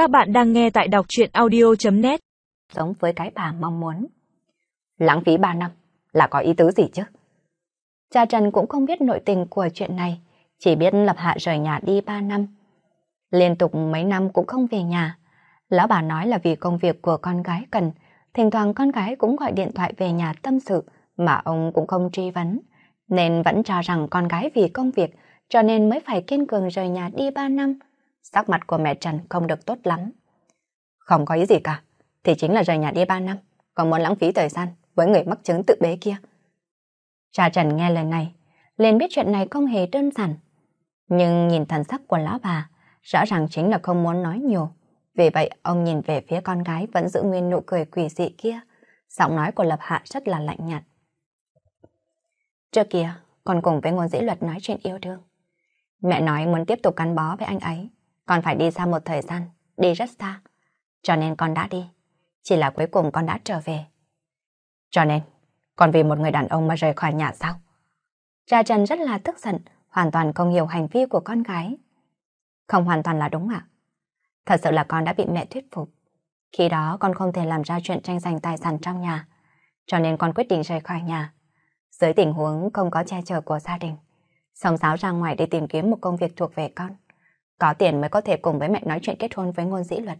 Các bạn đang nghe tại đọc chuyện audio.net Giống với cái bà mong muốn. Lãng phí 3 năm là có ý tứ gì chứ? Cha Trần cũng không biết nội tình của chuyện này, chỉ biết Lập Hạ rời nhà đi 3 năm. Liên tục mấy năm cũng không về nhà. Lão bà nói là vì công việc của con gái cần, thỉnh thoảng con gái cũng gọi điện thoại về nhà tâm sự mà ông cũng không truy vấn, nên vẫn cho rằng con gái vì công việc cho nên mới phải kiên cường rời nhà đi 3 năm. Sắc mặt của mẹ Trần không được tốt lắm. Không có ý gì cả, thì chính là rời nhà đi 3 năm, còn muốn lãng phí thời gian với người mắc chứng tự bế kia. Cha Trần nghe lời này, liền biết chuyện này không hề đơn giản. Nhưng nhìn thần sắc của lão bà, rõ ràng chính là không muốn nói nhiều. Vì vậy, ông nhìn về phía con gái vẫn giữ nguyên nụ cười quỷ dị kia. Giọng nói của Lập Hạ rất là lạnh nhạt. Trước kia, còn cùng với ngôn dĩ luật nói chuyện yêu đương. Mẹ nói muốn tiếp tục gắn bó với anh ấy, con phải đi xa một thời gian, đi rất xa. Cho nên con đã đi, chỉ là cuối cùng con đã trở về. Cho nên, con vì một người đàn ông mà rời khỏi nhà sao? Cha Trần rất là tức giận, hoàn toàn không hiểu hành vi của con gái. Không hoàn toàn là đúng ạ. Thật sự là con đã bị mẹ thuyết phục. Khi đó con không thể làm ra chuyện tranh giành tài sản trong nhà, cho nên con quyết định rời khỏi nhà. Dưới tình huống không có che chở của gia đình, sống sáo ra ngoài để tìm kiếm một công việc thuộc về con. Có tiền mới có thể cùng với mẹ nói chuyện kết hôn với ngôn dĩ luật.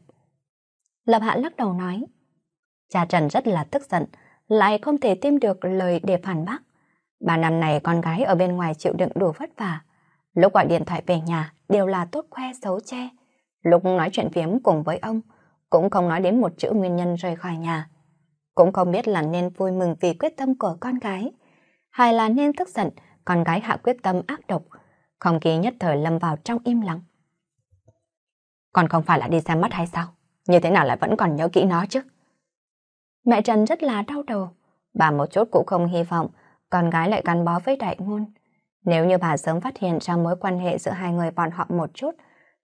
Lập Hạ lắc đầu nói. Cha Trần rất là tức giận, lại không thể tìm được lời để phản bác. Ba năm này con gái ở bên ngoài chịu đựng đủ vất vả. Lúc gọi điện thoại về nhà đều là tốt khoe xấu che. Lúc nói chuyện phiếm cùng với ông, cũng không nói đến một chữ nguyên nhân rời khỏi nhà. Cũng không biết là nên vui mừng vì quyết tâm của con gái, hay là nên tức giận con gái hạ quyết tâm ác độc. Không khí nhất thời lâm vào trong im lặng. Còn không phải là đi xem mắt hay sao? Như thế nào lại vẫn còn nhớ kỹ nó chứ? Mẹ Trần rất là đau đầu. Bà một chút cũng không hy vọng con gái lại gắn bó với đại ngôn. Nếu như bà sớm phát hiện ra mối quan hệ giữa hai người bọn họ một chút,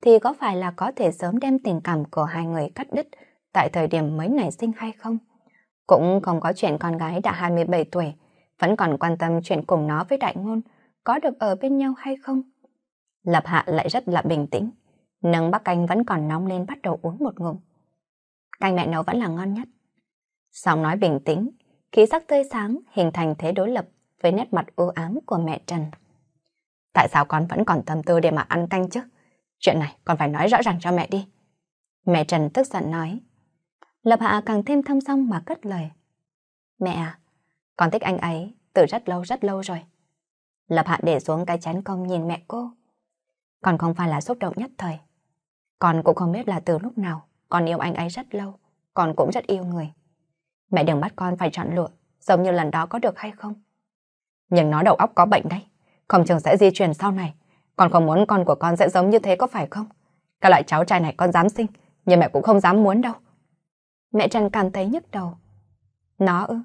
thì có phải là có thể sớm đem tình cảm của hai người cắt đứt tại thời điểm mới nảy sinh hay không? Cũng không có chuyện con gái đã 27 tuổi, vẫn còn quan tâm chuyện cùng nó với đại ngôn, có được ở bên nhau hay không? Lập Hạ lại rất là bình tĩnh, nâng bát canh vẫn còn nóng lên bắt đầu uống một ngụm. Canh mẹ nấu vẫn là ngon nhất. Xong nói bình tĩnh, khí sắc tươi sáng hình thành thế đối lập với nét mặt u ám của mẹ Trần. Tại sao con vẫn còn tâm tư để mà ăn canh chứ? Chuyện này con phải nói rõ ràng cho mẹ đi. Mẹ Trần tức giận nói. Lập Hạ càng thêm thâm song mà cất lời. Mẹ à, con thích anh ấy từ rất lâu rất lâu rồi. Lập Hạ để xuống cái chén công nhìn mẹ cô. còn không phải là xúc động nhất thời. Con cũng không biết là từ lúc nào con yêu anh ấy rất lâu. Con cũng rất yêu người. Mẹ đừng bắt con phải chọn lựa giống như lần đó có được hay không. Nhưng nó đầu óc có bệnh đấy. Không chừng sẽ di chuyển sau này. Con không muốn con của con sẽ giống như thế có phải không? Các loại cháu trai này con dám sinh, nhưng mẹ cũng không dám muốn đâu. Mẹ Trần cảm thấy nhức đầu. Nó ư?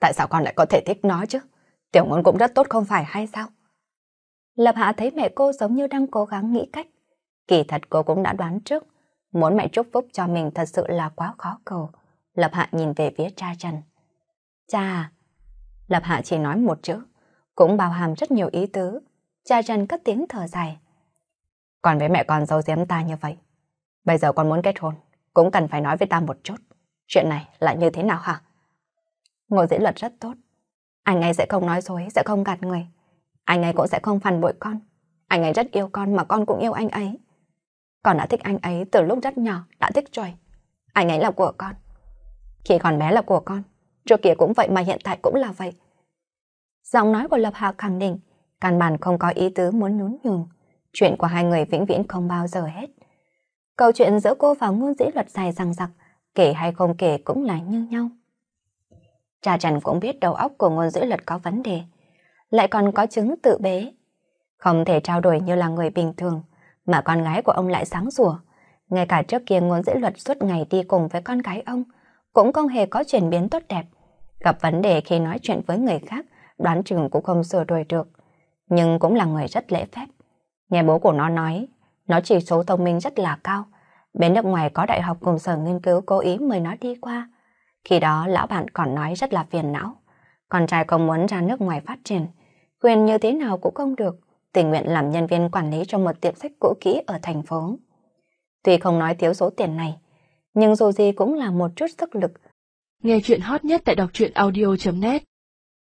Tại sao con lại có thể thích nó chứ? Tiểu ngôn cũng rất tốt không phải hay sao? Lập Hạ thấy mẹ cô giống như đang cố gắng nghĩ cách. Kỳ thật cô cũng đã đoán trước. Muốn mẹ chúc phúc cho mình thật sự là quá khó cầu. Lập Hạ nhìn về phía cha Trần. Cha Lập Hạ chỉ nói một chữ, cũng bao hàm rất nhiều ý tứ. Cha Trần cất tiếng thở dài. Còn với mẹ con giấu giếm ta như vậy. Bây giờ con muốn kết hôn, cũng cần phải nói với ta một chút. Chuyện này là như thế nào hả? Ngô dĩ luật rất tốt. Anh ấy sẽ không nói dối, sẽ không gạt người. Anh ấy cũng sẽ không phản bội con. Anh ấy rất yêu con mà con cũng yêu anh ấy. Con đã thích anh ấy từ lúc rất nhỏ, đã thích rồi. Anh ấy là của con. Khi còn bé là của con, trước kia cũng vậy mà hiện tại cũng là vậy. Giọng nói của Lập Hạ khẳng định, căn bản không có ý tứ muốn nhún nhường. Chuyện của hai người vĩnh viễn không bao giờ hết. Câu chuyện giữa cô và ngôn dĩ luật dài rằng rặc, kể hay không kể cũng là như nhau. Cha Trần cũng biết đầu óc của ngôn dĩ luật có vấn đề, lại còn có chứng tự bế. Không thể trao đổi như là người bình thường, mà con gái của ông lại sáng rùa. Ngay cả trước kia ngôn dễ luật suốt ngày đi cùng với con gái ông, cũng không hề có chuyển biến tốt đẹp. Gặp vấn đề khi nói chuyện với người khác, đoán chừng cũng không sửa đổi được. Nhưng cũng là người rất lễ phép. Nghe bố của nó nói, nó chỉ số thông minh rất là cao. Bên nước ngoài có đại học cùng sở nghiên cứu cố ý mời nó đi qua. Khi đó lão bạn còn nói rất là phiền não. Con trai không muốn ra nước ngoài phát triển. Quyền như thế nào cũng không được. Tình nguyện làm nhân viên quản lý trong một tiệm sách cũ kỹ ở thành phố. Tuy không nói thiếu số tiền này, nhưng dù gì cũng là một chút sức lực. Nghe chuyện hot nhất tại đọc truyện audio.net